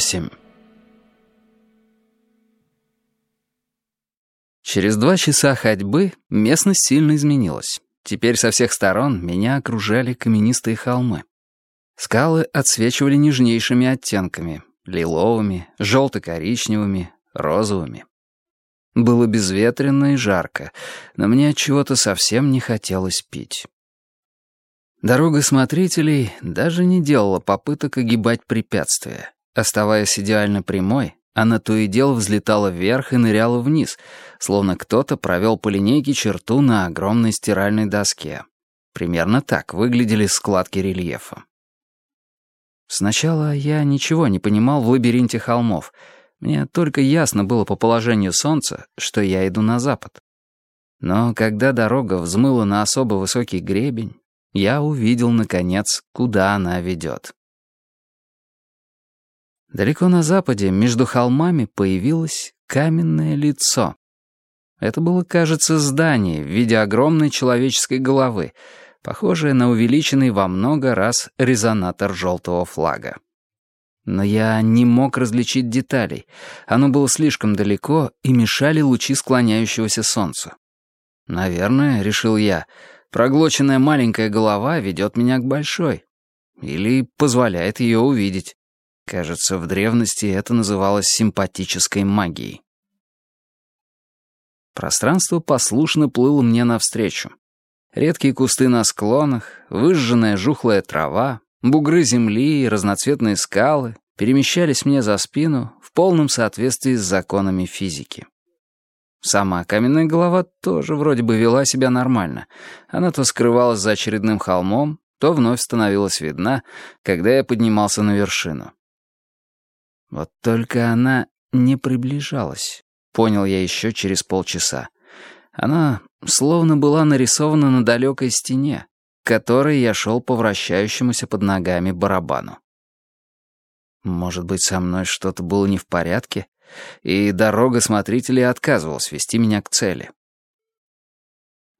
Восемь. Через два часа ходьбы местность сильно изменилась. Теперь со всех сторон меня окружали каменистые холмы. Скалы отсвечивали нежнейшими оттенками — лиловыми, желто-коричневыми, розовыми. Было безветренно и жарко, но мне от чего-то совсем не хотелось пить. Дорога смотрителей даже не делала попыток огибать препятствия. Оставаясь идеально прямой, она то и дело взлетала вверх и ныряла вниз, словно кто-то провел по линейке черту на огромной стиральной доске. Примерно так выглядели складки рельефа. Сначала я ничего не понимал в лабиринте холмов. Мне только ясно было по положению солнца, что я иду на запад. Но когда дорога взмыла на особо высокий гребень, я увидел, наконец, куда она ведет. Далеко на западе, между холмами, появилось каменное лицо. Это было, кажется, здание в виде огромной человеческой головы, похожее на увеличенный во много раз резонатор желтого флага. Но я не мог различить деталей. Оно было слишком далеко, и мешали лучи склоняющегося солнца. Наверное, решил я, проглоченная маленькая голова ведет меня к большой. Или позволяет ее увидеть. Кажется, в древности это называлось симпатической магией. Пространство послушно плыло мне навстречу. Редкие кусты на склонах, выжженная жухлая трава, бугры земли и разноцветные скалы перемещались мне за спину в полном соответствии с законами физики. Сама каменная голова тоже вроде бы вела себя нормально. Она то скрывалась за очередным холмом, то вновь становилась видна, когда я поднимался на вершину. Вот только она не приближалась, понял я еще через полчаса. Она словно была нарисована на далекой стене, к которой я шел по вращающемуся под ногами барабану. Может быть, со мной что-то было не в порядке, и дорога смотрителей отказывалась вести меня к цели.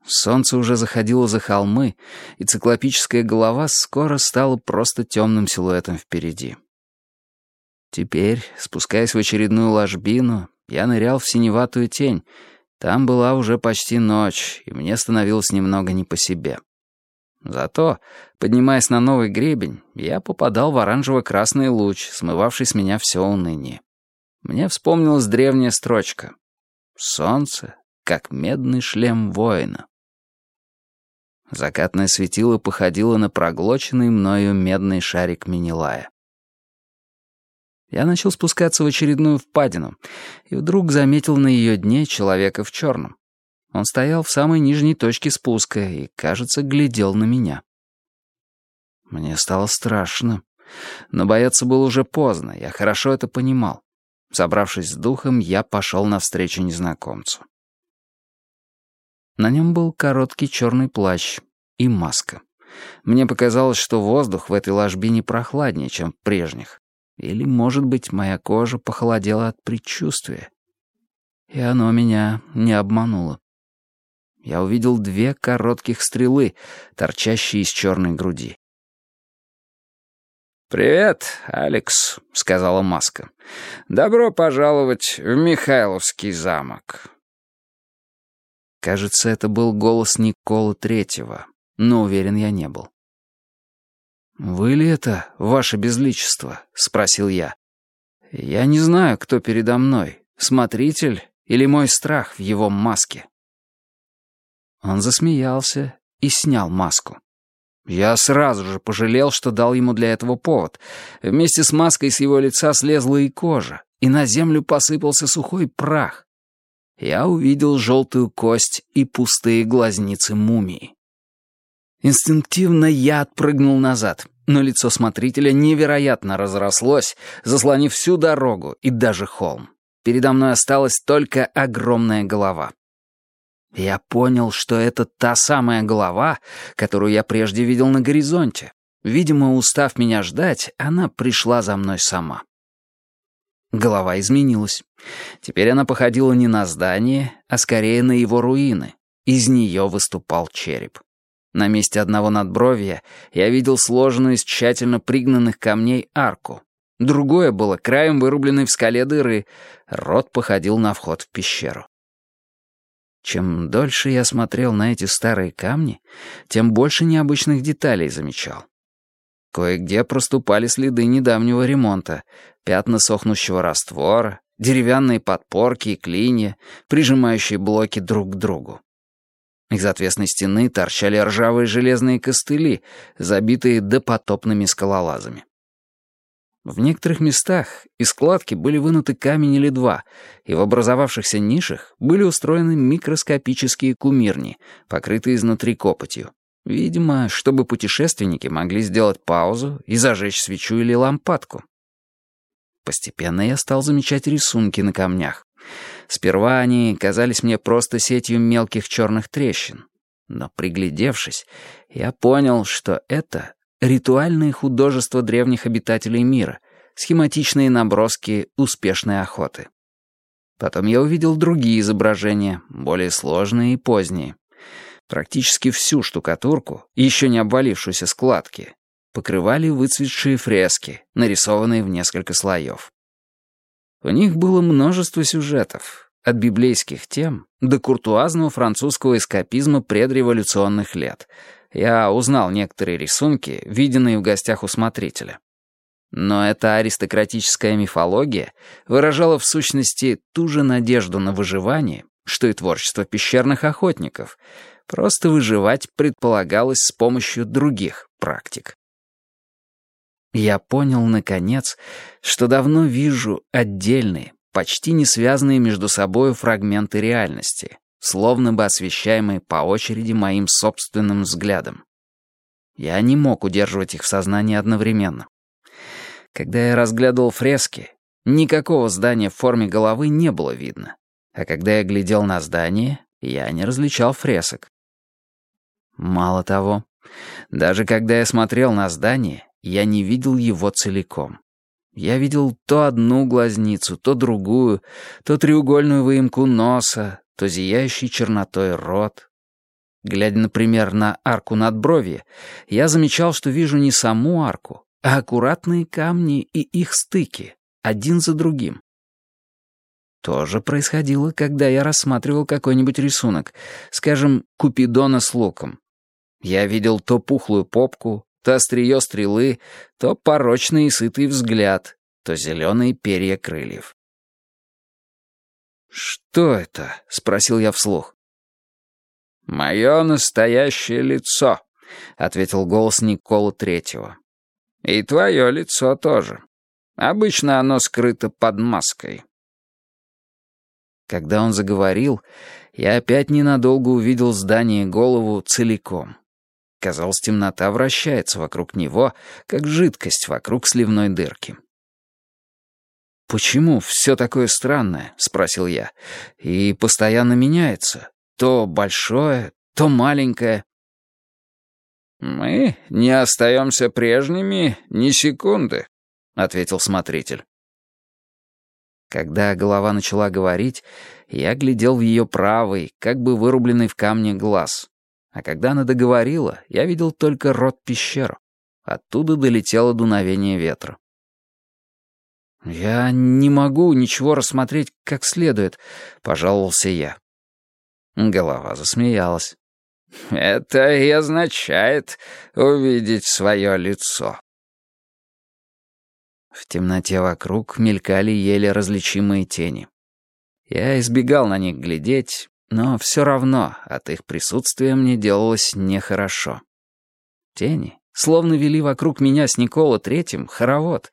Солнце уже заходило за холмы, и циклопическая голова скоро стала просто темным силуэтом впереди. Теперь, спускаясь в очередную ложбину, я нырял в синеватую тень. Там была уже почти ночь, и мне становилось немного не по себе. Зато, поднимаясь на новый гребень, я попадал в оранжево-красный луч, смывавший с меня все уныние. Мне вспомнилась древняя строчка. «Солнце, как медный шлем воина». Закатное светило походило на проглоченный мною медный шарик Минилая. Я начал спускаться в очередную впадину, и вдруг заметил на ее дне человека в черном. Он стоял в самой нижней точке спуска и, кажется, глядел на меня. Мне стало страшно. Но бояться было уже поздно, я хорошо это понимал. Собравшись с духом, я пошел навстречу незнакомцу. На нем был короткий черный плащ и маска. Мне показалось, что воздух в этой ложбине прохладнее, чем в прежних. Или, может быть, моя кожа похолодела от предчувствия. И оно меня не обмануло. Я увидел две коротких стрелы, торчащие из черной груди. «Привет, Алекс», — сказала Маска. «Добро пожаловать в Михайловский замок». Кажется, это был голос Никола Третьего, но уверен я не был. «Вы ли это, ваше безличество?» — спросил я. «Я не знаю, кто передо мной, смотритель или мой страх в его маске». Он засмеялся и снял маску. Я сразу же пожалел, что дал ему для этого повод. Вместе с маской с его лица слезла и кожа, и на землю посыпался сухой прах. Я увидел желтую кость и пустые глазницы мумии. Инстинктивно я отпрыгнул назад, но лицо смотрителя невероятно разрослось, заслонив всю дорогу и даже холм. Передо мной осталась только огромная голова. Я понял, что это та самая голова, которую я прежде видел на горизонте. Видимо, устав меня ждать, она пришла за мной сама. Голова изменилась. Теперь она походила не на здание, а скорее на его руины. Из нее выступал череп. На месте одного надбровья я видел сложенную из тщательно пригнанных камней арку. другое было краем вырубленной в скале дыры. Рот походил на вход в пещеру. Чем дольше я смотрел на эти старые камни, тем больше необычных деталей замечал. Кое-где проступали следы недавнего ремонта, пятна сохнущего раствора, деревянные подпорки и клинья, прижимающие блоки друг к другу. Из отвесной стены торчали ржавые железные костыли, забитые допотопными скалолазами. В некоторых местах из складки были вынуты камень или два, и в образовавшихся нишах были устроены микроскопические кумирни, покрытые изнутри копотью. Видимо, чтобы путешественники могли сделать паузу и зажечь свечу или лампадку. Постепенно я стал замечать рисунки на камнях. Сперва они казались мне просто сетью мелких черных трещин. Но приглядевшись, я понял, что это ритуальные художества древних обитателей мира, схематичные наброски успешной охоты. Потом я увидел другие изображения, более сложные и поздние. Практически всю штукатурку, еще не обвалившуюся складки, покрывали выцветшие фрески, нарисованные в несколько слоев. В них было множество сюжетов, от библейских тем до куртуазного французского эскапизма предреволюционных лет. Я узнал некоторые рисунки, виденные в гостях у смотрителя. Но эта аристократическая мифология выражала в сущности ту же надежду на выживание, что и творчество пещерных охотников. Просто выживать предполагалось с помощью других практик. Я понял, наконец, что давно вижу отдельные, почти не связанные между собой фрагменты реальности, словно бы освещаемые по очереди моим собственным взглядом. Я не мог удерживать их в сознании одновременно. Когда я разглядывал фрески, никакого здания в форме головы не было видно, а когда я глядел на здание, я не различал фресок. Мало того, даже когда я смотрел на здание, я не видел его целиком. Я видел то одну глазницу, то другую, то треугольную выемку носа, то зияющий чернотой рот. Глядя, например, на арку надбровья, я замечал, что вижу не саму арку, а аккуратные камни и их стыки, один за другим. То же происходило, когда я рассматривал какой-нибудь рисунок, скажем, Купидона с луком. Я видел то пухлую попку, то острие стрелы, то порочный и сытый взгляд, то зеленые перья крыльев. «Что это?» — спросил я вслух. «Мое настоящее лицо», — ответил голос Никола Третьего. «И твое лицо тоже. Обычно оно скрыто под маской». Когда он заговорил, я опять ненадолго увидел здание голову целиком. Казалось, темнота вращается вокруг него, как жидкость вокруг сливной дырки. «Почему все такое странное?» — спросил я. «И постоянно меняется. То большое, то маленькое». «Мы не остаемся прежними ни секунды», — ответил смотритель. Когда голова начала говорить, я глядел в ее правый, как бы вырубленный в камне глаз. А когда она договорила, я видел только рот пещеру. Оттуда долетело дуновение ветра. «Я не могу ничего рассмотреть как следует», — пожаловался я. Голова засмеялась. «Это и означает увидеть свое лицо». В темноте вокруг мелькали еле различимые тени. Я избегал на них глядеть, но все равно от их присутствия мне делалось нехорошо. Тени словно вели вокруг меня с Никола Третьим хоровод.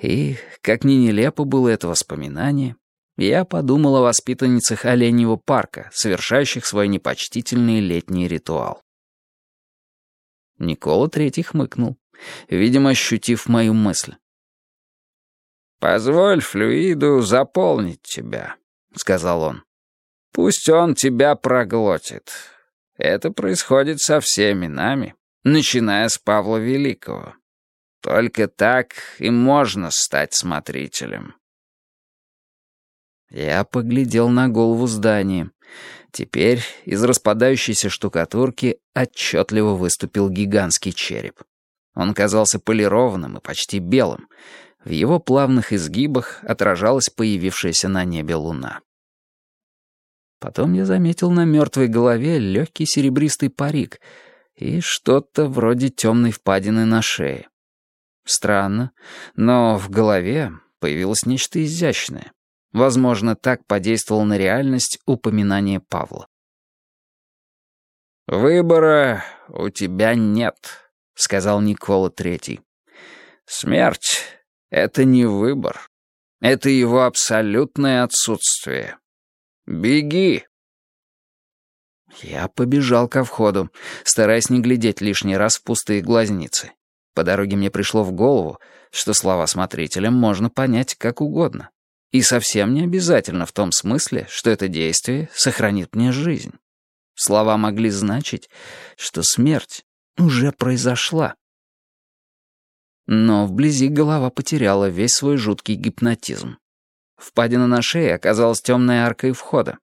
И, как ни нелепо было это воспоминание, я подумал о воспитанницах Оленьего парка, совершающих свой непочтительный летний ритуал. Никола Третий хмыкнул, видимо, ощутив мою мысль. «Позволь флюиду заполнить тебя», — сказал он. Пусть он тебя проглотит. Это происходит со всеми нами, начиная с Павла Великого. Только так и можно стать смотрителем. Я поглядел на голову здания. Теперь из распадающейся штукатурки отчетливо выступил гигантский череп. Он казался полированным и почти белым. В его плавных изгибах отражалась появившаяся на небе луна. Потом я заметил на мертвой голове легкий серебристый парик и что-то вроде темной впадины на шее. Странно, но в голове появилось нечто изящное. Возможно, так подействовало на реальность упоминание Павла. «Выбора у тебя нет», — сказал Никола Третий. «Смерть — это не выбор. Это его абсолютное отсутствие. Беги!» Я побежал ко входу, стараясь не глядеть лишний раз в пустые глазницы. По дороге мне пришло в голову, что слова смотрителя можно понять как угодно. И совсем не обязательно в том смысле, что это действие сохранит мне жизнь. Слова могли значить, что смерть уже произошла. Но вблизи голова потеряла весь свой жуткий гипнотизм. Впадина на шее оказалась темной аркой входа.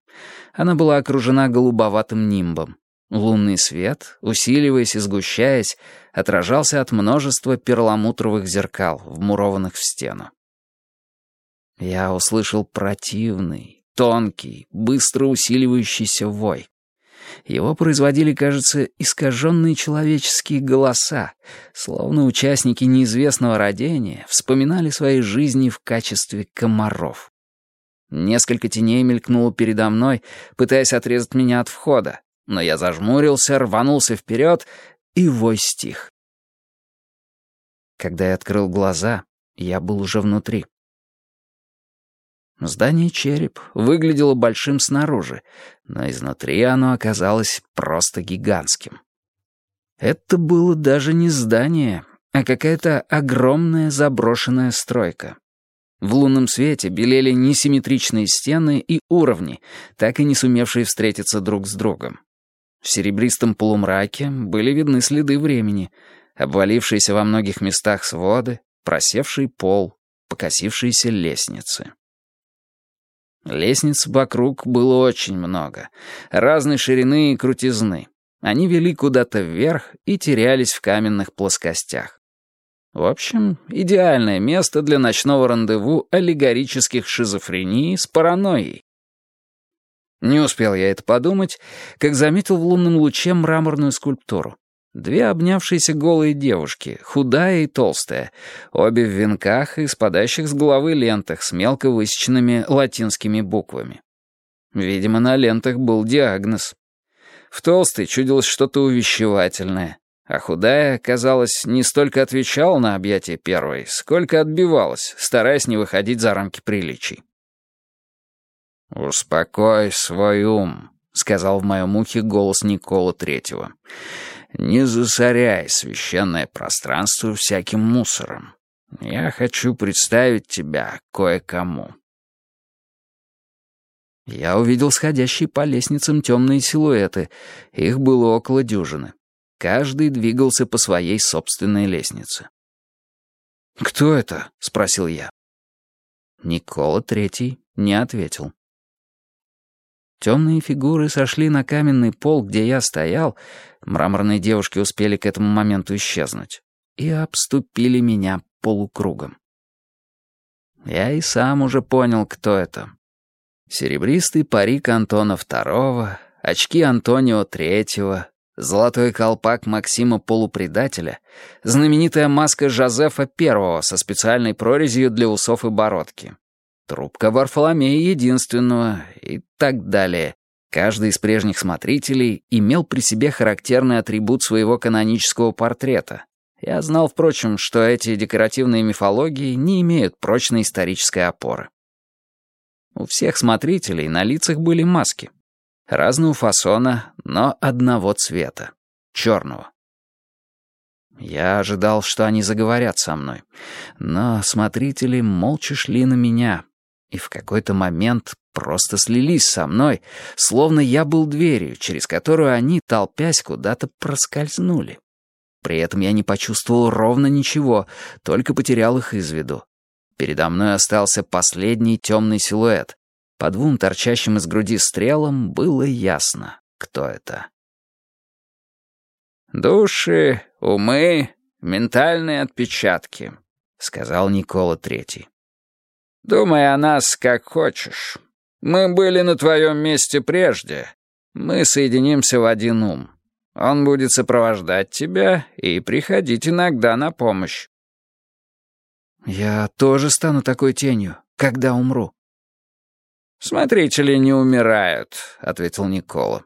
Она была окружена голубоватым нимбом. Лунный свет, усиливаясь и сгущаясь, отражался от множества перламутровых зеркал, вмурованных в стену. Я услышал противный, тонкий, быстро усиливающийся вой. Его производили, кажется, искаженные человеческие голоса, словно участники неизвестного родения вспоминали свои жизни в качестве комаров. Несколько теней мелькнуло передо мной, пытаясь отрезать меня от входа, но я зажмурился, рванулся вперед, и вой стих. Когда я открыл глаза, я был уже внутри. Здание «Череп» выглядело большим снаружи, но изнутри оно оказалось просто гигантским. Это было даже не здание, а какая-то огромная заброшенная стройка. В лунном свете белели несимметричные стены и уровни, так и не сумевшие встретиться друг с другом. В серебристом полумраке были видны следы времени, обвалившиеся во многих местах своды, просевший пол, покосившиеся лестницы. Лестниц вокруг было очень много, разной ширины и крутизны. Они вели куда-то вверх и терялись в каменных плоскостях. В общем, идеальное место для ночного рандеву аллегорических шизофрений с паранойей. Не успел я это подумать, как заметил в лунном луче мраморную скульптуру. Две обнявшиеся голые девушки, худая и толстая, обе в венках и спадающих с головы лентах с мелко высеченными латинскими буквами. Видимо, на лентах был диагноз. В толстой чудилось что-то увещевательное, а худая, казалось, не столько отвечала на объятие первой, сколько отбивалась, стараясь не выходить за рамки приличий. «Успокой свой ум», — сказал в моем ухе голос Никола Третьего. Не засоряй священное пространство всяким мусором. Я хочу представить тебя кое-кому». Я увидел сходящие по лестницам темные силуэты. Их было около дюжины. Каждый двигался по своей собственной лестнице. «Кто это?» — спросил я. Никола Третий не ответил. Темные фигуры сошли на каменный пол, где я стоял, мраморные девушки успели к этому моменту исчезнуть, и обступили меня полукругом. Я и сам уже понял, кто это. Серебристый парик Антона II, очки Антонио III, золотой колпак Максима Полупредателя, знаменитая маска Жозефа I со специальной прорезью для усов и бородки, трубка Варфоломея Единственного и так далее. Каждый из прежних смотрителей имел при себе характерный атрибут своего канонического портрета. Я знал, впрочем, что эти декоративные мифологии не имеют прочной исторической опоры. У всех смотрителей на лицах были маски. Разного фасона, но одного цвета. Черного. Я ожидал, что они заговорят со мной. Но смотрители молча шли на меня, и в какой-то момент просто слились со мной, словно я был дверью, через которую они, толпясь, куда-то проскользнули. При этом я не почувствовал ровно ничего, только потерял их из виду. Передо мной остался последний темный силуэт. По двум торчащим из груди стрелам было ясно, кто это. «Души, умы, ментальные отпечатки», — сказал Никола Третий. «Думай о нас как хочешь. Мы были на твоем месте прежде. Мы соединимся в один ум. Он будет сопровождать тебя и приходить иногда на помощь». «Я тоже стану такой тенью, когда умру». «Смотрители не умирают», — ответил Никола.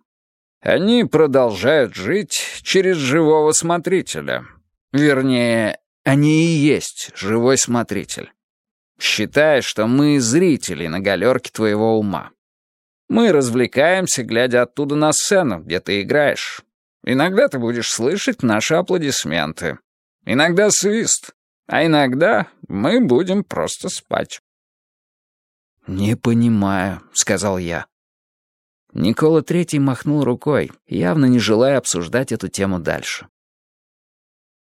«Они продолжают жить через живого смотрителя. Вернее, они и есть живой смотритель. Считай, что мы зрители на галерке твоего ума. Мы развлекаемся, глядя оттуда на сцену, где ты играешь. Иногда ты будешь слышать наши аплодисменты. Иногда свист. А иногда мы будем просто спать». «Не понимаю», — сказал я. Никола Третий махнул рукой, явно не желая обсуждать эту тему дальше.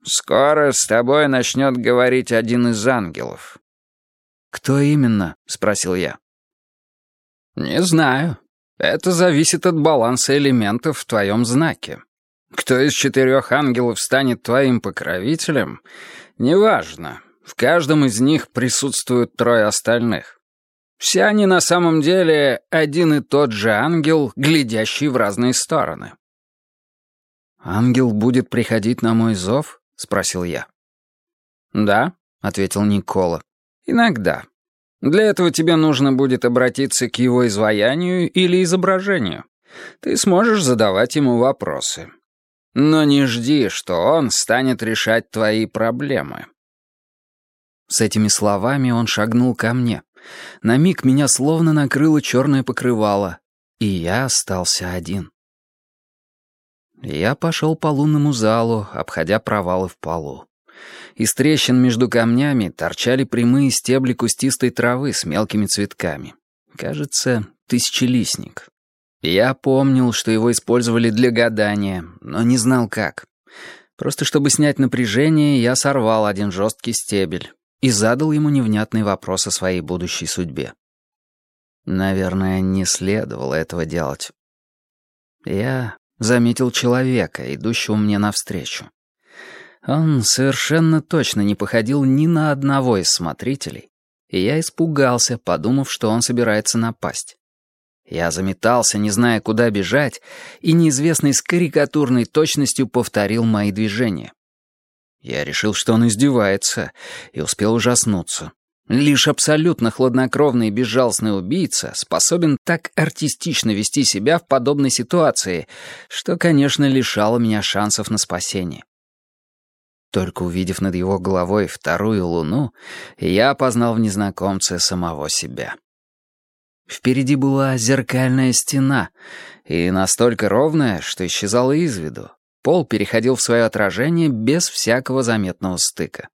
«Скоро с тобой начнет говорить один из ангелов». «Кто именно?» — спросил я. «Не знаю. Это зависит от баланса элементов в твоем знаке. Кто из четырех ангелов станет твоим покровителем, неважно. В каждом из них присутствуют трое остальных. Все они на самом деле один и тот же ангел, глядящий в разные стороны». «Ангел будет приходить на мой зов?» — спросил я. «Да», — ответил Никола. «Иногда. Для этого тебе нужно будет обратиться к его изваянию или изображению. Ты сможешь задавать ему вопросы. Но не жди, что он станет решать твои проблемы». С этими словами он шагнул ко мне. На миг меня словно накрыло черное покрывало, и я остался один. Я пошел по лунному залу, обходя провалы в полу. Из трещин между камнями торчали прямые стебли кустистой травы с мелкими цветками. Кажется, тысячелистник. Я помнил, что его использовали для гадания, но не знал как. Просто чтобы снять напряжение, я сорвал один жесткий стебель и задал ему невнятный вопрос о своей будущей судьбе. Наверное, не следовало этого делать. Я заметил человека, идущего мне навстречу. Он совершенно точно не походил ни на одного из смотрителей, и я испугался, подумав, что он собирается напасть. Я заметался, не зная, куда бежать, и неизвестный с карикатурной точностью повторил мои движения. Я решил, что он издевается, и успел ужаснуться. Лишь абсолютно хладнокровный и безжалостный убийца способен так артистично вести себя в подобной ситуации, что, конечно, лишало меня шансов на спасение. Только увидев над его головой вторую луну, я опознал в незнакомце самого себя. Впереди была зеркальная стена, и настолько ровная, что исчезала из виду. Пол переходил в свое отражение без всякого заметного стыка.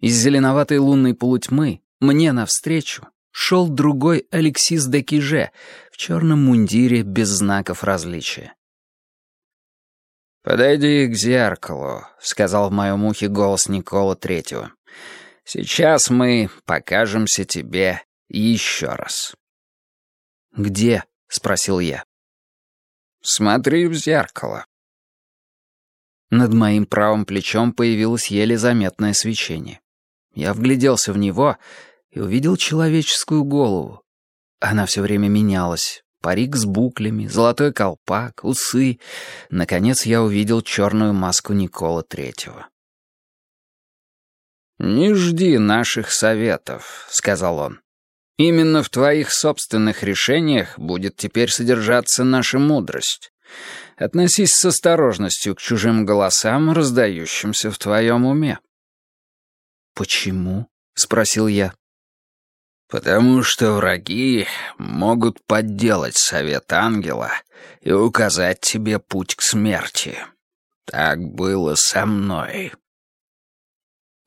Из зеленоватой лунной полутьмы мне навстречу шел другой Алексис де Киже в черном мундире без знаков различия. «Подойди к зеркалу», — сказал в моем ухе голос Никола Третьего. «Сейчас мы покажемся тебе еще раз». «Где?» — спросил я. «Смотри в зеркало». Над моим правым плечом появилось еле заметное свечение. Я вгляделся в него и увидел человеческую голову. Она все время менялась. Парик с буклями, золотой колпак, усы. Наконец я увидел черную маску Никола Третьего. «Не жди наших советов», — сказал он. «Именно в твоих собственных решениях будет теперь содержаться наша мудрость. Относись с осторожностью к чужим голосам, раздающимся в твоем уме». «Почему?» — спросил я. «Потому что враги могут подделать совет ангела и указать тебе путь к смерти. Так было со мной».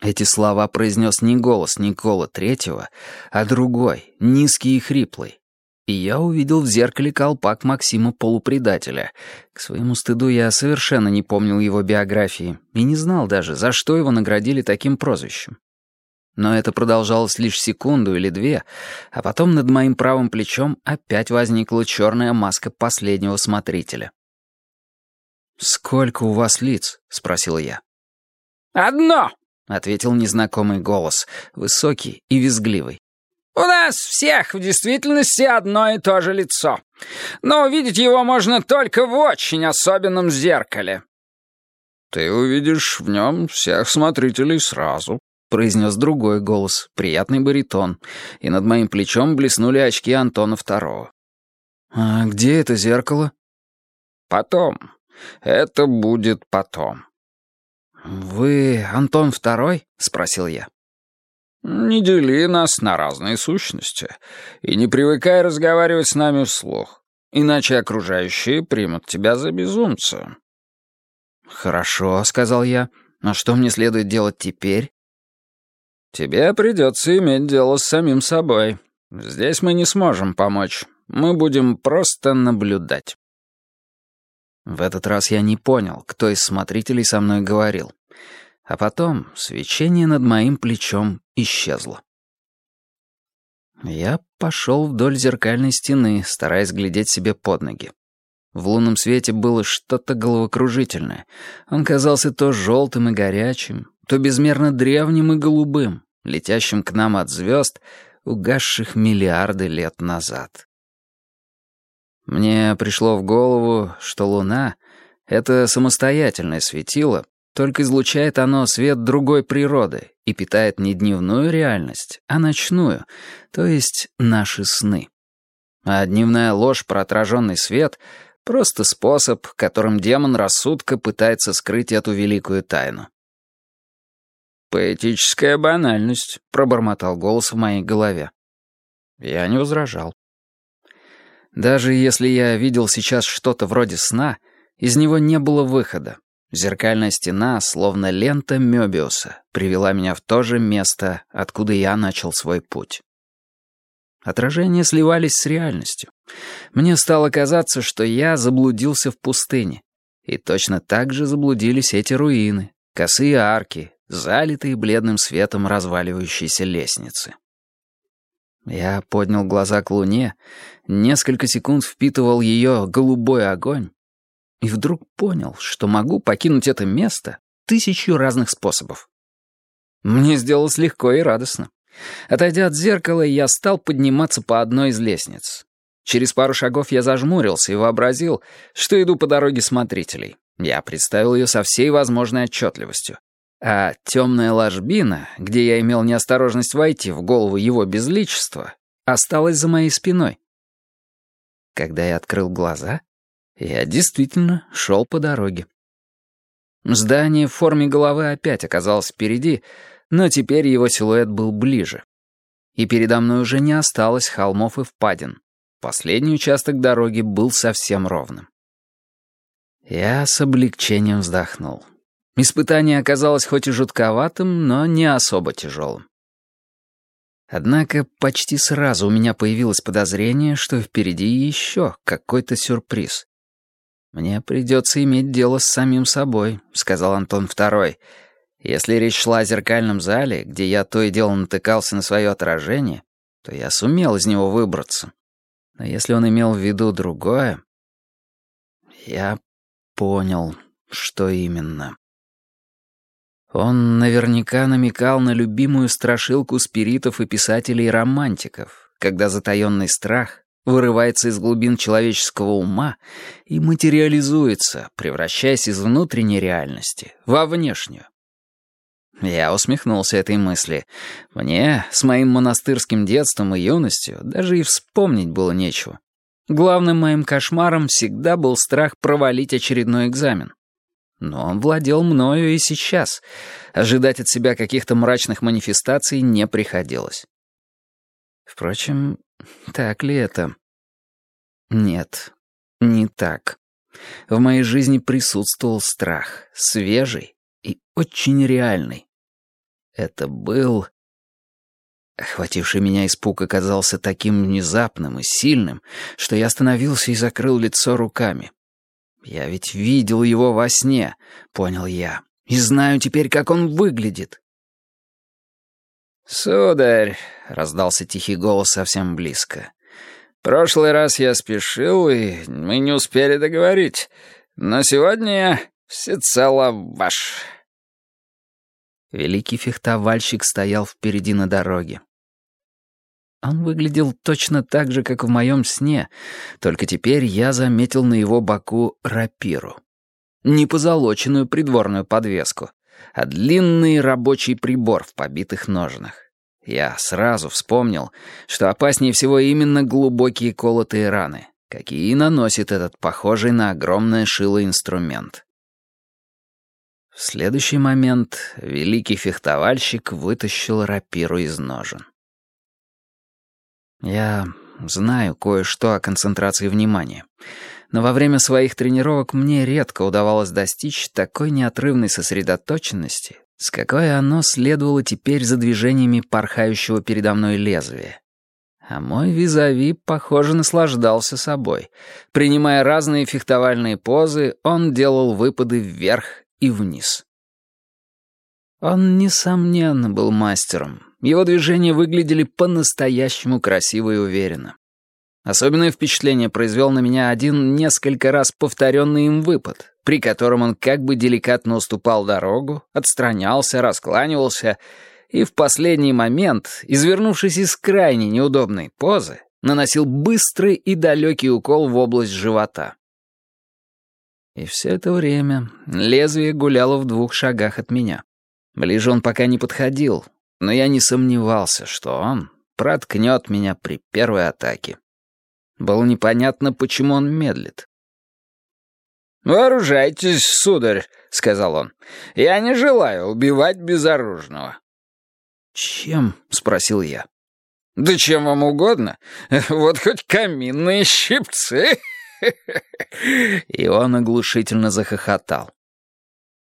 Эти слова произнес не голос Никола Третьего, а другой, низкий и хриплый. И я увидел в зеркале колпак Максима Полупредателя. К своему стыду я совершенно не помнил его биографии и не знал даже, за что его наградили таким прозвищем. Но это продолжалось лишь секунду или две, а потом над моим правым плечом опять возникла черная маска последнего смотрителя. «Сколько у вас лиц?» — спросил я. «Одно!» — ответил незнакомый голос, высокий и визгливый. «У нас всех в действительности одно и то же лицо, но увидеть его можно только в очень особенном зеркале». «Ты увидишь в нем всех смотрителей сразу», — произнес другой голос, приятный баритон, и над моим плечом блеснули очки Антона Второго. «А где это зеркало?» «Потом. Это будет потом». «Вы Антон Второй?» — спросил я. «Не дели нас на разные сущности и не привыкай разговаривать с нами вслух, иначе окружающие примут тебя за безумца». «Хорошо», — сказал я. «Но что мне следует делать теперь?» «Тебе придется иметь дело с самим собой. Здесь мы не сможем помочь. Мы будем просто наблюдать». В этот раз я не понял, кто из смотрителей со мной говорил. А потом свечение над моим плечом исчезло. Я пошел вдоль зеркальной стены, стараясь глядеть себе под ноги. В лунном свете было что-то головокружительное. Он казался то желтым и горячим, то безмерно древним и голубым, летящим к нам от звезд, угасших миллиарды лет назад. Мне пришло в голову, что Луна — это самостоятельное светило, только излучает оно свет другой природы и питает не дневную реальность, а ночную, то есть наши сны. А дневная ложь про отраженный свет — просто способ, которым демон рассудка пытается скрыть эту великую тайну. «Поэтическая банальность», — пробормотал голос в моей голове. Я не возражал. Даже если я видел сейчас что-то вроде сна, из него не было выхода. Зеркальная стена, словно лента Мёбиуса, привела меня в то же место, откуда я начал свой путь. Отражения сливались с реальностью. Мне стало казаться, что я заблудился в пустыне. И точно так же заблудились эти руины, косые арки, залитые бледным светом разваливающиеся лестницы. Я поднял глаза к луне, несколько секунд впитывал ее голубой огонь и вдруг понял, что могу покинуть это место тысячу разных способов. Мне сделалось легко и радостно. Отойдя от зеркала, я стал подниматься по одной из лестниц. Через пару шагов я зажмурился и вообразил, что иду по дороге смотрителей. Я представил ее со всей возможной отчетливостью. А темная ложбина, где я имел неосторожность войти в голову его безличества, осталась за моей спиной. Когда я открыл глаза, я действительно шел по дороге. Здание в форме головы опять оказалось впереди, но теперь его силуэт был ближе. И передо мной уже не осталось холмов и впадин. Последний участок дороги был совсем ровным. Я с облегчением вздохнул. Испытание оказалось хоть и жутковатым, но не особо тяжелым. Однако почти сразу у меня появилось подозрение, что впереди еще какой-то сюрприз. «Мне придется иметь дело с самим собой», — сказал Антон Второй. «Если речь шла о зеркальном зале, где я то и дело натыкался на свое отражение, то я сумел из него выбраться. Но если он имел в виду другое...» Я понял, что именно. Он наверняка намекал на любимую страшилку спиритов и писателей-романтиков, когда затаённый страх вырывается из глубин человеческого ума и материализуется, превращаясь из внутренней реальности во внешнюю. Я усмехнулся этой мысли. Мне, с моим монастырским детством и юностью, даже и вспомнить было нечего. Главным моим кошмаром всегда был страх провалить очередной экзамен. Но он владел мною и сейчас. Ожидать от себя каких-то мрачных манифестаций не приходилось. Впрочем, так ли это? Нет, не так. В моей жизни присутствовал страх, свежий и очень реальный. Это был... Охвативший меня испуг оказался таким внезапным и сильным, что я остановился и закрыл лицо руками. «Я ведь видел его во сне», — понял я, — «и знаю теперь, как он выглядит». «Сударь», — раздался тихий голос совсем близко, — «прошлый раз я спешил, и мы не успели договорить, но сегодня я всецело ваш». Великий фехтовальщик стоял впереди на дороге. Он выглядел точно так же, как в моем сне, только теперь я заметил на его боку рапиру. Не позолоченную придворную подвеску, а длинный рабочий прибор в побитых ножнах. Я сразу вспомнил, что опаснее всего именно глубокие колотые раны, какие наносит этот похожий на огромное шило инструмент. В следующий момент великий фехтовальщик вытащил рапиру из ножен. Я знаю кое-что о концентрации внимания, но во время своих тренировок мне редко удавалось достичь такой неотрывной сосредоточенности, с какой оно следовало теперь за движениями порхающего передо мной лезвия. А мой визави, похоже, наслаждался собой. Принимая разные фехтовальные позы, он делал выпады вверх и вниз. Он, несомненно, был мастером, его движения выглядели по-настоящему красиво и уверенно. Особенное впечатление произвел на меня один несколько раз повторенный им выпад, при котором он как бы деликатно уступал дорогу, отстранялся, раскланивался и в последний момент, извернувшись из крайне неудобной позы, наносил быстрый и далекий укол в область живота. И все это время лезвие гуляло в двух шагах от меня. Ближе он пока не подходил, но я не сомневался, что он проткнет меня при первой атаке. Было непонятно, почему он медлит. «Вооружайтесь, сударь», — сказал он. «Я не желаю убивать безоружного». «Чем?» — спросил я. «Да чем вам угодно. Вот хоть каминные щипцы». И он оглушительно захохотал.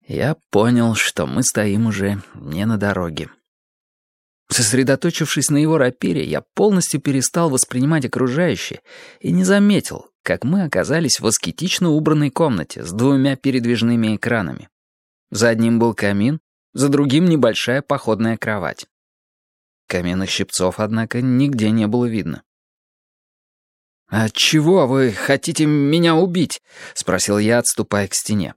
Я понял, что мы стоим уже не на дороге. Сосредоточившись на его рапире, я полностью перестал воспринимать окружающее и не заметил, как мы оказались в аскетично убранной комнате с двумя передвижными экранами. За одним был камин, за другим небольшая походная кровать. Каменных щипцов, однако, нигде не было видно. «А чего вы хотите меня убить?» — спросил я, отступая к стене.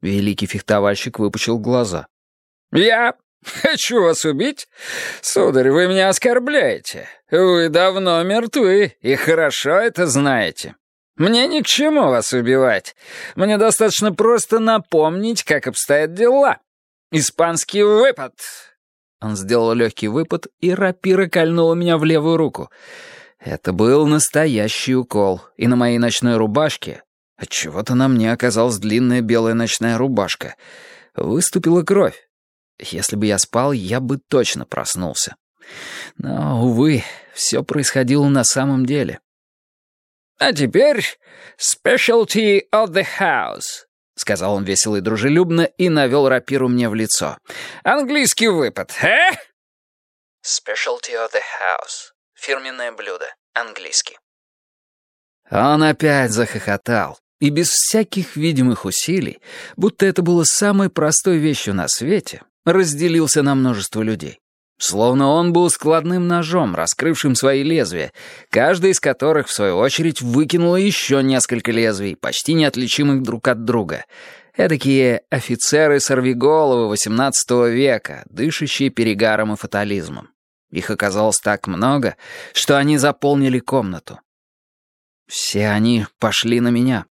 Великий фехтовальщик выпучил глаза. «Я «Хочу вас убить? Сударь, вы меня оскорбляете. Вы давно мертвы, и хорошо это знаете. Мне ни к чему вас убивать. Мне достаточно просто напомнить, как обстоят дела. Испанский выпад». Он сделал легкий выпад, и рапира кольнула меня в левую руку. Это был настоящий укол, и на моей ночной рубашке, отчего-то на мне оказалась длинная белая ночная рубашка, выступила кровь. Если бы я спал, я бы точно проснулся. Но, увы, все происходило на самом деле. «А теперь specialty of the house», — сказал он весело и дружелюбно и навел рапиру мне в лицо. «Английский выпад, э?» «Specialty of the house. Фирменное блюдо. Английский». Он опять захохотал, и без всяких видимых усилий, будто это было самой простой вещью на свете, разделился на множество людей. Словно он был складным ножом, раскрывшим свои лезвия, каждый из которых, в свою очередь, выкинуло еще несколько лезвий, почти неотличимых друг от друга. Эдакие офицеры-сорвиголовы XVIII века, дышащие перегаром и фатализмом. Их оказалось так много, что они заполнили комнату. Все они пошли на меня.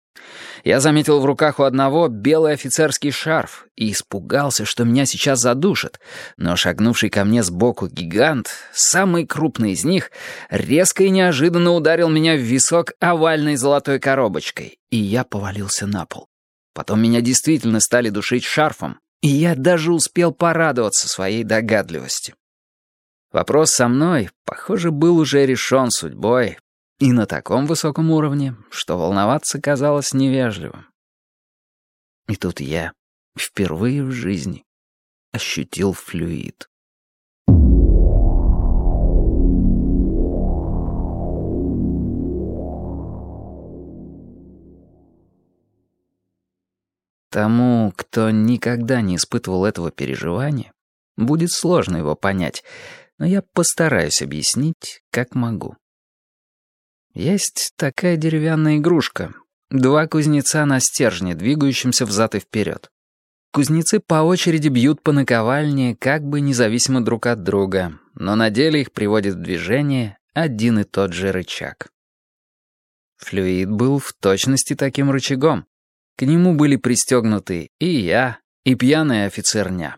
Я заметил в руках у одного белый офицерский шарф и испугался, что меня сейчас задушат, но шагнувший ко мне сбоку гигант, самый крупный из них, резко и неожиданно ударил меня в висок овальной золотой коробочкой, и я повалился на пол. Потом меня действительно стали душить шарфом, и я даже успел порадоваться своей догадливости. Вопрос со мной, похоже, был уже решен судьбой, и на таком высоком уровне, что волноваться казалось невежливым. И тут я впервые в жизни ощутил флюид. Тому, кто никогда не испытывал этого переживания, будет сложно его понять, но я постараюсь объяснить, как могу. Есть такая деревянная игрушка. Два кузнеца на стержне, двигающимся взад и вперед. Кузнецы по очереди бьют по наковальне, как бы независимо друг от друга, но на деле их приводит в движение один и тот же рычаг. Флюид был в точности таким рычагом. К нему были пристегнуты и я, и пьяная офицерня.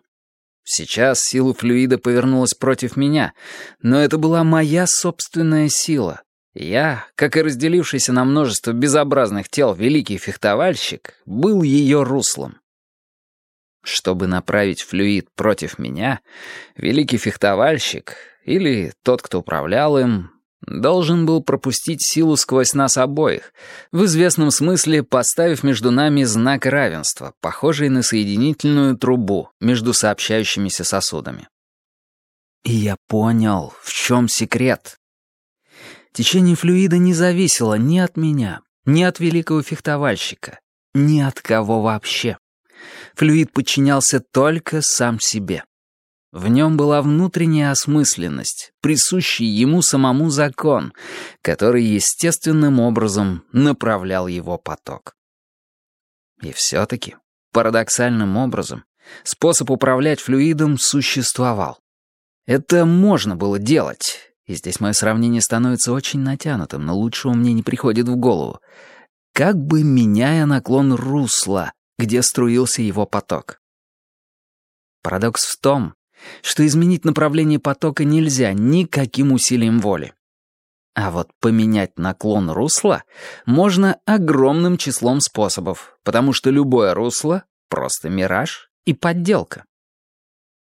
Сейчас сила флюида повернулась против меня, но это была моя собственная сила. Я, как и разделившийся на множество безобразных тел великий фехтовальщик, был ее руслом. Чтобы направить флюид против меня, великий фехтовальщик, или тот, кто управлял им, должен был пропустить силу сквозь нас обоих, в известном смысле поставив между нами знак равенства, похожий на соединительную трубу между сообщающимися сосудами. И я понял, в чем секрет. Течение флюида не зависело ни от меня, ни от великого фехтовальщика, ни от кого вообще. Флюид подчинялся только сам себе. В нем была внутренняя осмысленность, присущий ему самому закон, который естественным образом направлял его поток. И все-таки, парадоксальным образом, способ управлять флюидом существовал. Это можно было делать, и здесь мое сравнение становится очень натянутым, но лучшего мне не приходит в голову, как бы меняя наклон русла, где струился его поток. Парадокс в том, что изменить направление потока нельзя никаким усилием воли. А вот поменять наклон русла можно огромным числом способов, потому что любое русло — просто мираж и подделка.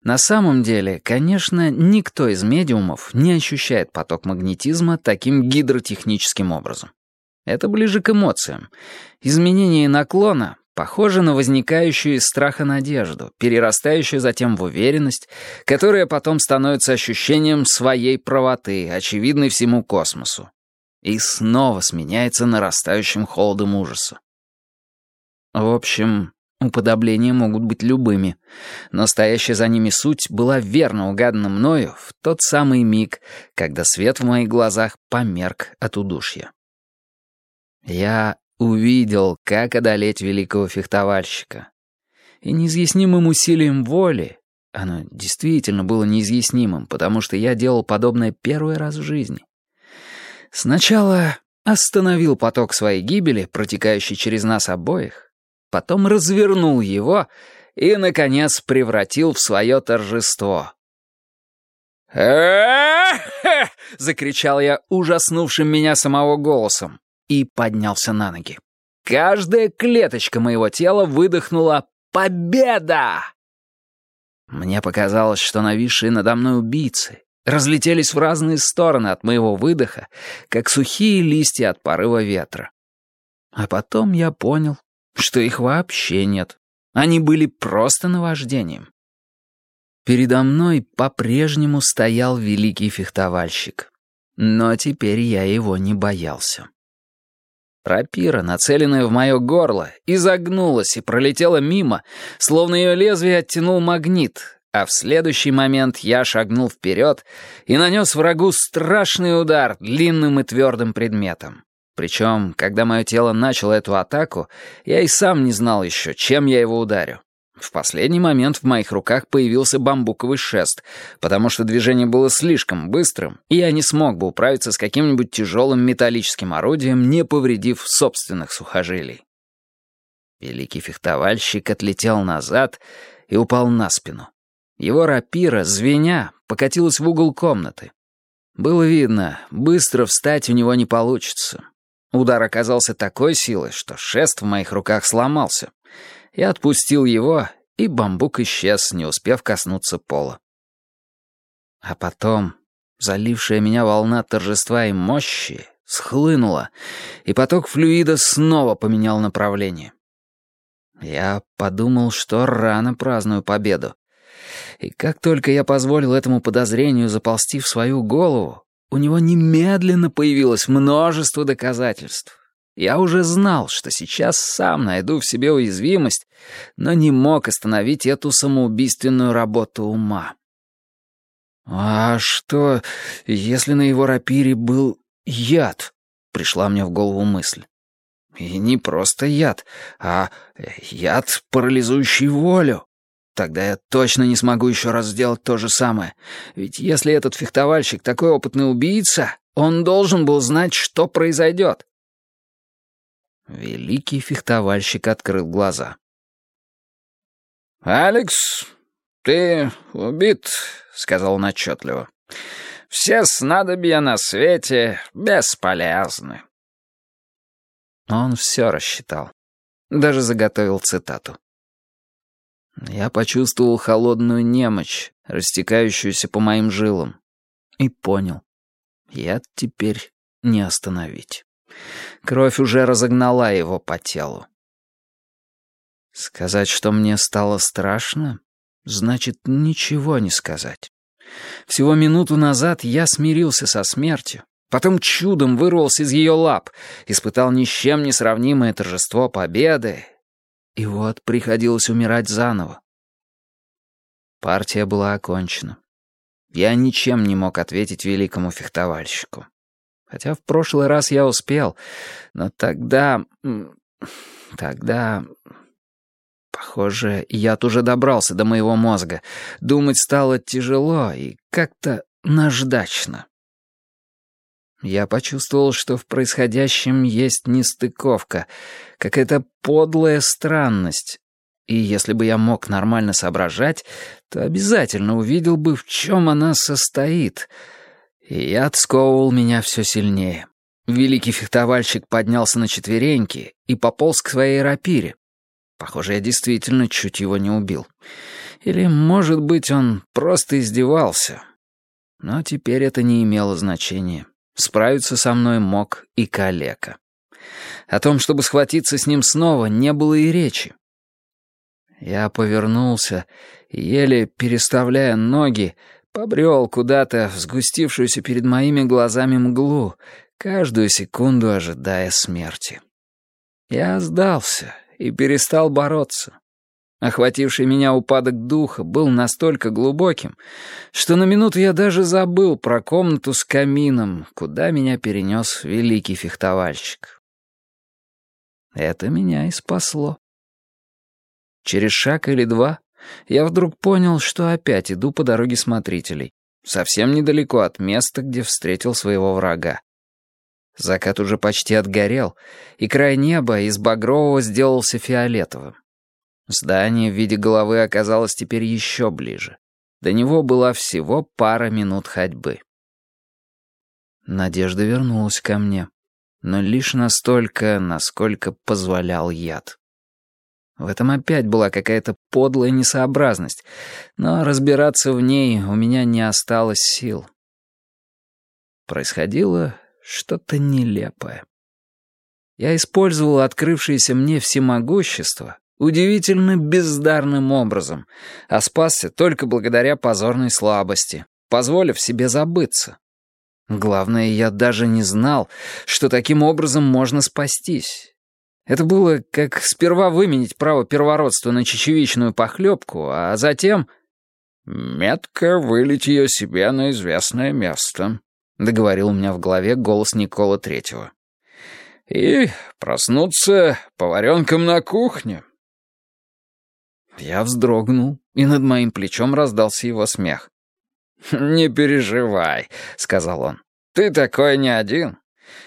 На самом деле, конечно, никто из медиумов не ощущает поток магнетизма таким гидротехническим образом. Это ближе к эмоциям. Изменение наклона Похоже на возникающую из страха надежду, перерастающую затем в уверенность, которая потом становится ощущением своей правоты, очевидной всему космосу. И снова сменяется нарастающим холодом ужаса. В общем, уподобления могут быть любыми, но стоящая за ними суть была верно угадана мною в тот самый миг, когда свет в моих глазах померк от удушья. Я увидел, как одолеть великого фехтовальщика. И неизъяснимым усилием воли, оно действительно было неизъяснимым, потому что я делал подобное первый раз в жизни. Сначала остановил поток своей гибели, протекающий через нас обоих, потом развернул его и, наконец, превратил в свое торжество. закричал я ужаснувшим меня самого голосом и поднялся на ноги. Каждая клеточка моего тела выдохнула «Победа!». Мне показалось, что нависшие надо мной убийцы разлетелись в разные стороны от моего выдоха, как сухие листья от порыва ветра. А потом я понял, что их вообще нет. Они были просто наваждением. Передо мной по-прежнему стоял великий фехтовальщик. Но теперь я его не боялся. Рапира, нацеленная в мое горло, изогнулась и пролетела мимо, словно ее лезвие оттянул магнит, а в следующий момент я шагнул вперед и нанес врагу страшный удар длинным и твердым предметом. Причем, когда мое тело начало эту атаку, я и сам не знал еще, чем я его ударю. В последний момент в моих руках появился бамбуковый шест, потому что движение было слишком быстрым, и я не смог бы управиться с каким-нибудь тяжелым металлическим орудием, не повредив собственных сухожилий. Великий фехтовальщик отлетел назад и упал на спину. Его рапира, звеня, покатилась в угол комнаты. Было видно, быстро встать у него не получится. Удар оказался такой силой, что шест в моих руках сломался. Я отпустил его, и бамбук исчез, не успев коснуться пола. А потом залившая меня волна торжества и мощи схлынула, и поток флюида снова поменял направление. Я подумал, что рано праздную победу. И как только я позволил этому подозрению заползти в свою голову, у него немедленно появилось множество доказательств. Я уже знал, что сейчас сам найду в себе уязвимость, но не мог остановить эту самоубийственную работу ума. «А что, если на его рапире был яд?» — пришла мне в голову мысль. И не просто яд, а яд, парализующий волю. Тогда я точно не смогу еще раз сделать то же самое. Ведь если этот фехтовальщик такой опытный убийца, он должен был знать, что произойдет. Великий фехтовальщик открыл глаза. «Алекс, ты убит», — сказал он отчетливо. «Все снадобья на свете бесполезны». Он все рассчитал. Даже заготовил цитату. Я почувствовал холодную немочь, растекающуюся по моим жилам, и понял. Я теперь не остановить. Кровь уже разогнала его по телу. Сказать, что мне стало страшно, значит ничего не сказать. Всего минуту назад я смирился со смертью, потом чудом вырвался из ее лап, испытал ни с чем не сравнимое торжество победы, и вот приходилось умирать заново. Партия была окончена. Я ничем не мог ответить великому фехтовальщику. Хотя в прошлый раз я успел, но тогда... Тогда... Похоже, яд уже добрался до моего мозга. Думать стало тяжело и как-то наждачно. Я почувствовал, что в происходящем есть нестыковка, какая-то подлая странность. И если бы я мог нормально соображать, то обязательно увидел бы, в чем она состоит. И яд сковывал меня все сильнее. Великий фехтовальщик поднялся на четвереньки и пополз к своей рапире. Похоже, я действительно чуть его не убил. Или, может быть, он просто издевался. Но теперь это не имело значения. Справиться со мной мог и калека. О том, чтобы схватиться с ним снова, не было и речи. Я повернулся еле переставляя ноги, побрел куда-то в сгустившуюся перед моими глазами мглу, каждую секунду ожидая смерти. Я сдался и перестал бороться. Охвативший меня упадок духа был настолько глубоким, что на минуту я даже забыл про комнату с камином, куда меня перенес великий фехтовальщик. Это меня и спасло. Через шаг или два я вдруг понял, что опять иду по дороге смотрителей, совсем недалеко от места, где встретил своего врага. Закат уже почти отгорел, и край неба из багрового сделался фиолетовым. Здание в виде головы оказалось теперь еще ближе. До него была всего пара минут ходьбы. Надежда вернулась ко мне, но лишь настолько, насколько позволял яд. В этом опять была какая-то подлая несообразность, но разбираться в ней у меня не осталось сил. Происходило что-то нелепое. Я использовал открывшееся мне всемогущество, Удивительно бездарным образом, а спасся только благодаря позорной слабости, позволив себе забыться. Главное, я даже не знал, что таким образом можно спастись. Это было как сперва выменить право первородства на чечевичную похлебку, а затем... «Метко вылить ее себе на известное место», — договорил у меня в голове голос Никола Третьего. «И проснуться поваренком на кухне». Я вздрогнул, и над моим плечом раздался его смех. «Не переживай», — сказал он. «Ты такой не один.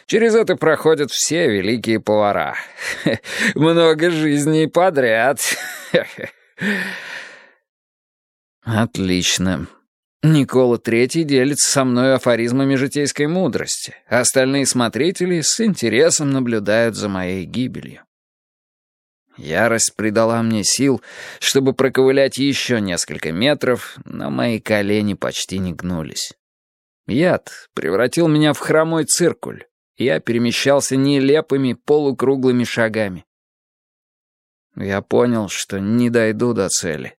Через это проходят все великие повара. Много жизней подряд». «Отлично. Никола Третий делится со мной афоризмами житейской мудрости, а остальные смотрители с интересом наблюдают за моей гибелью. Ярость придала мне сил, чтобы проковылять еще несколько метров, но мои колени почти не гнулись. Яд превратил меня в хромой циркуль. Я перемещался нелепыми полукруглыми шагами. Я понял, что не дойду до цели.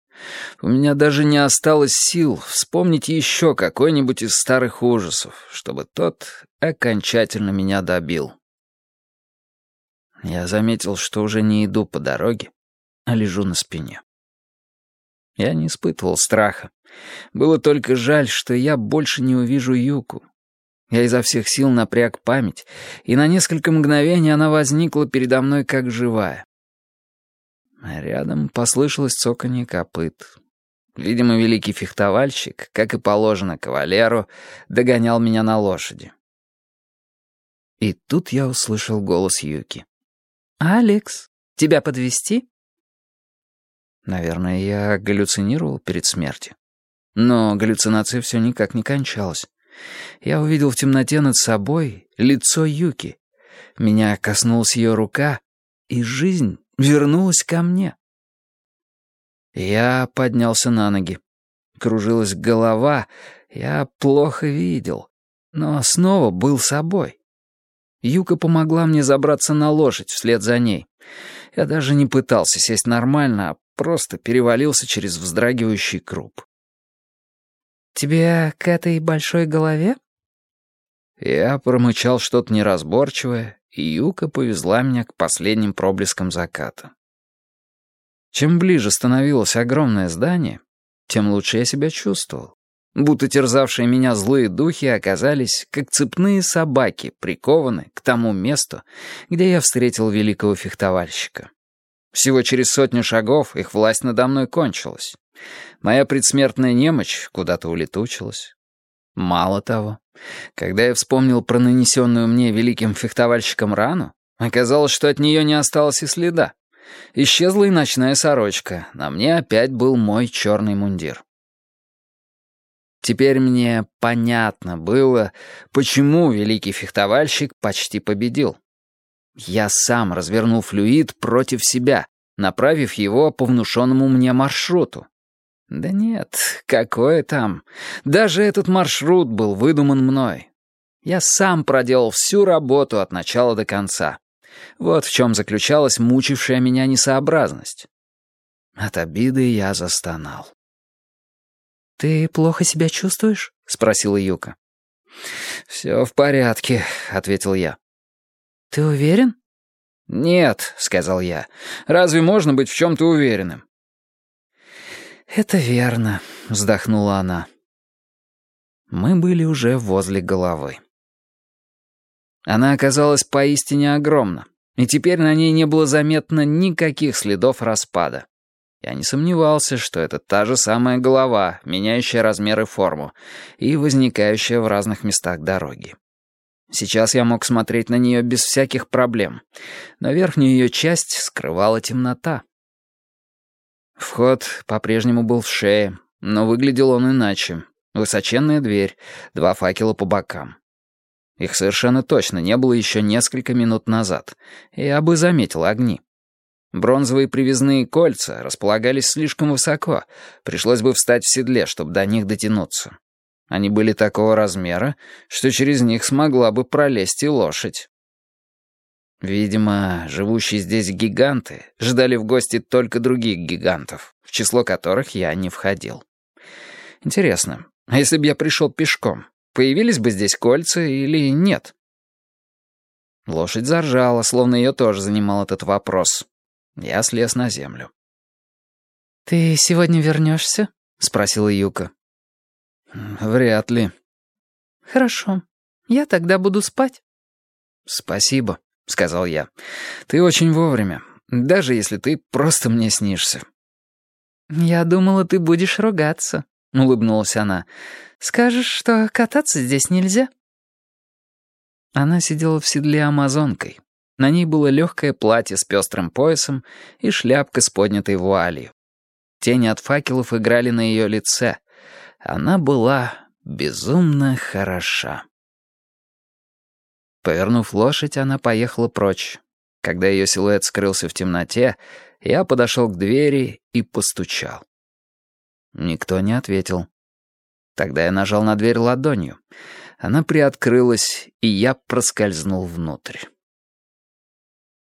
У меня даже не осталось сил вспомнить еще какой-нибудь из старых ужасов, чтобы тот окончательно меня добил. Я заметил, что уже не иду по дороге, а лежу на спине. Я не испытывал страха. Было только жаль, что я больше не увижу Юку. Я изо всех сил напряг память, и на несколько мгновений она возникла передо мной как живая. Рядом послышалось цоканье копыт. Видимо, великий фехтовальщик, как и положено кавалеру, догонял меня на лошади. И тут я услышал голос Юки. «Алекс, тебя подвести? Наверное, я галлюцинировал перед смертью. Но галлюцинация все никак не кончалась. Я увидел в темноте над собой лицо Юки. Меня коснулась ее рука, и жизнь вернулась ко мне. Я поднялся на ноги. Кружилась голова, я плохо видел, но снова был собой. Юка помогла мне забраться на лошадь вслед за ней. Я даже не пытался сесть нормально, а просто перевалился через вздрагивающий круп. «Тебе к этой большой голове?» Я промычал что-то неразборчивое, и Юка повезла меня к последним проблескам заката. Чем ближе становилось огромное здание, тем лучше я себя чувствовал. Будто терзавшие меня злые духи оказались, как цепные собаки, прикованы к тому месту, где я встретил великого фехтовальщика. Всего через сотню шагов их власть надо мной кончилась. Моя предсмертная немощь куда-то улетучилась. Мало того, когда я вспомнил про нанесенную мне великим фехтовальщиком рану, оказалось, что от нее не осталось и следа. Исчезла и ночная сорочка, на мне опять был мой черный мундир. Теперь мне понятно было, почему великий фехтовальщик почти победил. Я сам развернул флюид против себя, направив его по внушенному мне маршруту. Да нет, какое там. Даже этот маршрут был выдуман мной. Я сам проделал всю работу от начала до конца. Вот в чем заключалась мучившая меня несообразность. От обиды я застонал. «Ты плохо себя чувствуешь?» — спросила Юка. «Все в порядке», — ответил я. «Ты уверен?» «Нет», — сказал я. «Разве можно быть в чем-то уверенным?» «Это верно», — вздохнула она. Мы были уже возле головы. Она оказалась поистине огромна, и теперь на ней не было заметно никаких следов распада. Я не сомневался, что это та же самая голова, меняющая размер и форму, и возникающая в разных местах дороги. Сейчас я мог смотреть на нее без всяких проблем, но верхнюю ее часть скрывала темнота. Вход по-прежнему был в шее, но выглядел он иначе. Высоченная дверь, два факела по бокам. Их совершенно точно не было еще несколько минут назад. Я бы заметил огни. Бронзовые привязные кольца располагались слишком высоко, пришлось бы встать в седле, чтобы до них дотянуться. Они были такого размера, что через них смогла бы пролезть и лошадь. Видимо, живущие здесь гиганты ждали в гости только других гигантов, в число которых я не входил. Интересно, а если бы я пришел пешком, Появились бы здесь кольца или нет? Лошадь заржала, словно ее тоже занимал этот вопрос. Я слез на землю. «Ты сегодня вернешься?» — спросила Юка. «Вряд ли». «Хорошо. Я тогда буду спать». «Спасибо», — сказал я. «Ты очень вовремя, даже если ты просто мне снишься». «Я думала, ты будешь ругаться», — улыбнулась она. Скажешь, что кататься здесь нельзя?» Она сидела в седле амазонкой. На ней было легкое платье с пестрым поясом и шляпка с поднятой вуалью. Тени от факелов играли на ее лице. Она была безумно хороша. Повернув лошадь, она поехала прочь. Когда ее силуэт скрылся в темноте, я подошел к двери и постучал. Никто не ответил. Тогда я нажал на дверь ладонью. Она приоткрылась, и я проскользнул внутрь.